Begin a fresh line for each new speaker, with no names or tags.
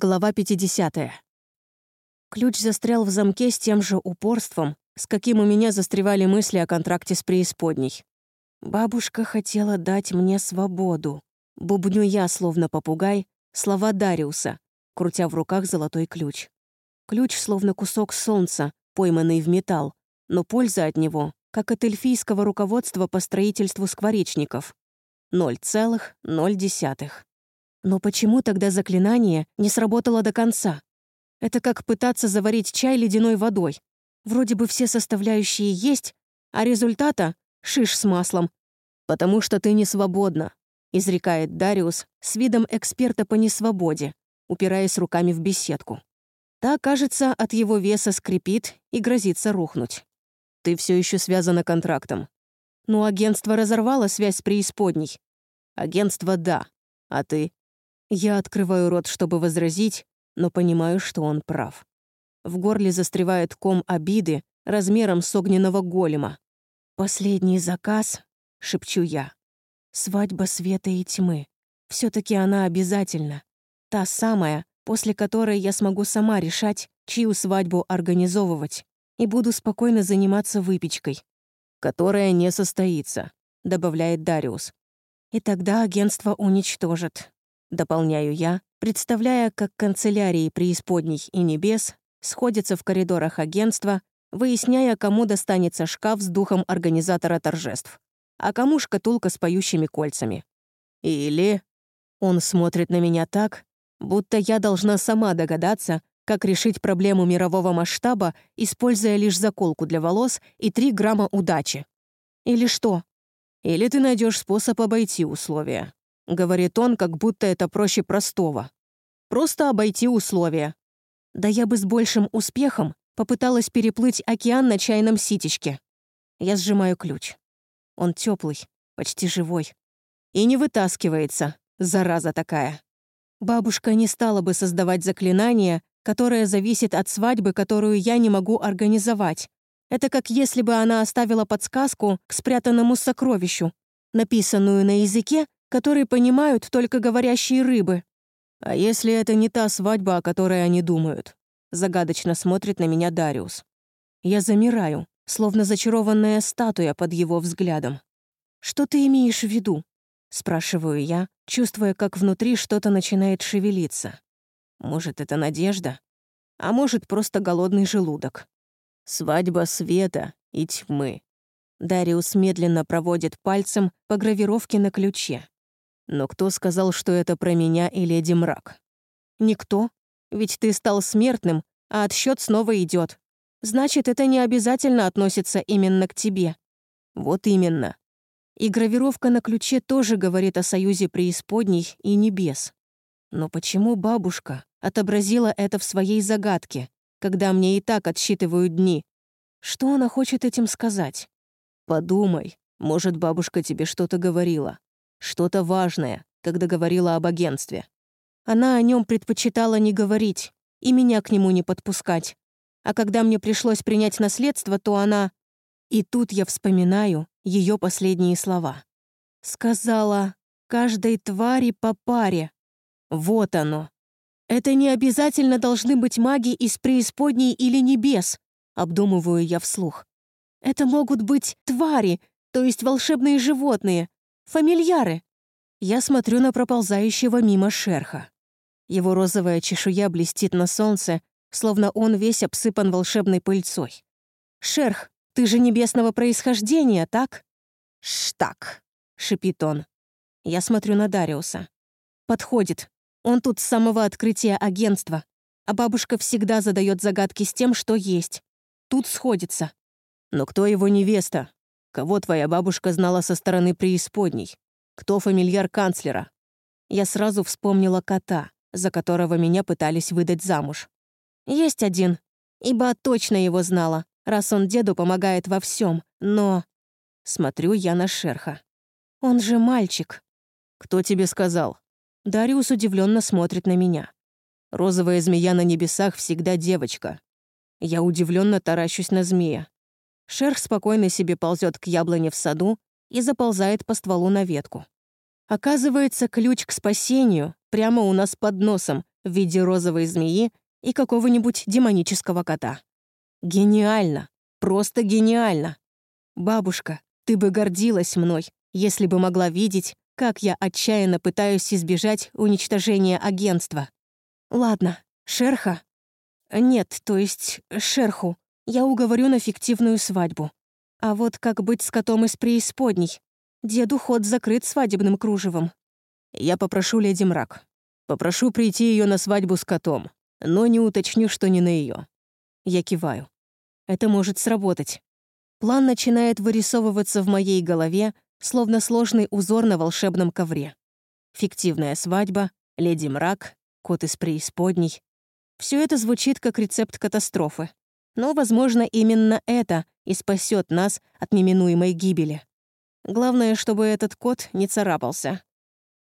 Глава 50. Ключ застрял в замке с тем же упорством, с каким у меня застревали мысли о контракте с преисподней. «Бабушка хотела дать мне свободу». Бубню я, словно попугай, слова Дариуса, крутя в руках золотой ключ. Ключ словно кусок солнца, пойманный в металл, но польза от него, как от эльфийского руководства по строительству скворечников. Ноль целых ноль десятых. Но почему тогда заклинание не сработало до конца? Это как пытаться заварить чай ледяной водой. Вроде бы все составляющие есть, а результата — шиш с маслом. «Потому что ты не свободна», — изрекает Дариус с видом эксперта по несвободе, упираясь руками в беседку. Та, кажется, от его веса скрипит и грозится рухнуть. «Ты все еще связана контрактом». «Ну, агентство разорвало связь с преисподней». «Агентство — да. А ты?» Я открываю рот, чтобы возразить, но понимаю, что он прав. В горле застревает ком обиды размером с огненного голема. «Последний заказ», — шепчу я. «Свадьба света и тьмы. все таки она обязательна. Та самая, после которой я смогу сама решать, чью свадьбу организовывать, и буду спокойно заниматься выпечкой. Которая не состоится», — добавляет Дариус. «И тогда агентство уничтожит. Дополняю я, представляя, как канцелярии преисподней и небес сходятся в коридорах агентства, выясняя, кому достанется шкаф с духом организатора торжеств, а кому шкатулка с поющими кольцами. Или... Он смотрит на меня так, будто я должна сама догадаться, как решить проблему мирового масштаба, используя лишь заколку для волос и 3 грамма удачи. Или что? Или ты найдешь способ обойти условия. Говорит он, как будто это проще простого. Просто обойти условия. Да я бы с большим успехом попыталась переплыть океан на чайном ситечке. Я сжимаю ключ. Он теплый, почти живой. И не вытаскивается, зараза такая. Бабушка не стала бы создавать заклинание, которое зависит от свадьбы, которую я не могу организовать. Это как если бы она оставила подсказку к спрятанному сокровищу, написанную на языке, который понимают только говорящие рыбы. А если это не та свадьба, о которой они думают? Загадочно смотрит на меня Дариус. Я замираю, словно зачарованная статуя под его взглядом. «Что ты имеешь в виду?» — спрашиваю я, чувствуя, как внутри что-то начинает шевелиться. Может, это надежда? А может, просто голодный желудок. Свадьба света и тьмы. Дариус медленно проводит пальцем по гравировке на ключе. Но кто сказал, что это про меня и леди Мрак? Никто. Ведь ты стал смертным, а отсчет снова идет. Значит, это не обязательно относится именно к тебе. Вот именно. И гравировка на ключе тоже говорит о союзе преисподней и небес. Но почему бабушка отобразила это в своей загадке, когда мне и так отсчитывают дни? Что она хочет этим сказать? Подумай, может, бабушка тебе что-то говорила. Что-то важное, когда говорила об агентстве. Она о нем предпочитала не говорить и меня к нему не подпускать. А когда мне пришлось принять наследство, то она... И тут я вспоминаю ее последние слова. Сказала «каждой твари по паре». Вот оно. Это не обязательно должны быть маги из преисподней или небес, обдумываю я вслух. Это могут быть твари, то есть волшебные животные, Фамильяры!» Я смотрю на проползающего мимо шерха. Его розовая чешуя блестит на солнце, словно он весь обсыпан волшебной пыльцой. «Шерх, ты же небесного происхождения, так?» «Штак», — шипит он. Я смотрю на Дариуса. Подходит. Он тут с самого открытия агентства. А бабушка всегда задает загадки с тем, что есть. Тут сходится. Но кто его невеста? Кого твоя бабушка знала со стороны преисподней? Кто фамильяр канцлера? Я сразу вспомнила кота, за которого меня пытались выдать замуж. Есть один. Ибо точно его знала, раз он деду помогает во всем. но... Смотрю я на шерха. Он же мальчик. Кто тебе сказал? Дариус удивленно смотрит на меня. Розовая змея на небесах всегда девочка. Я удивленно таращусь на змея. Шерх спокойно себе ползет к яблоне в саду и заползает по стволу на ветку. Оказывается, ключ к спасению прямо у нас под носом, в виде розовой змеи и какого-нибудь демонического кота. Гениально! Просто гениально! Бабушка, ты бы гордилась мной, если бы могла видеть, как я отчаянно пытаюсь избежать уничтожения агентства. Ладно, Шерха? Нет, то есть Шерху. Я уговорю на фиктивную свадьбу. А вот как быть с котом из преисподней? Деду ход закрыт свадебным кружевом. Я попрошу леди Мрак. Попрошу прийти ее на свадьбу с котом, но не уточню, что не на ее. Я киваю. Это может сработать. План начинает вырисовываться в моей голове, словно сложный узор на волшебном ковре. Фиктивная свадьба, леди Мрак, кот из преисподней. Все это звучит как рецепт катастрофы. Но, возможно, именно это и спасет нас от неминуемой гибели. Главное, чтобы этот кот не царапался.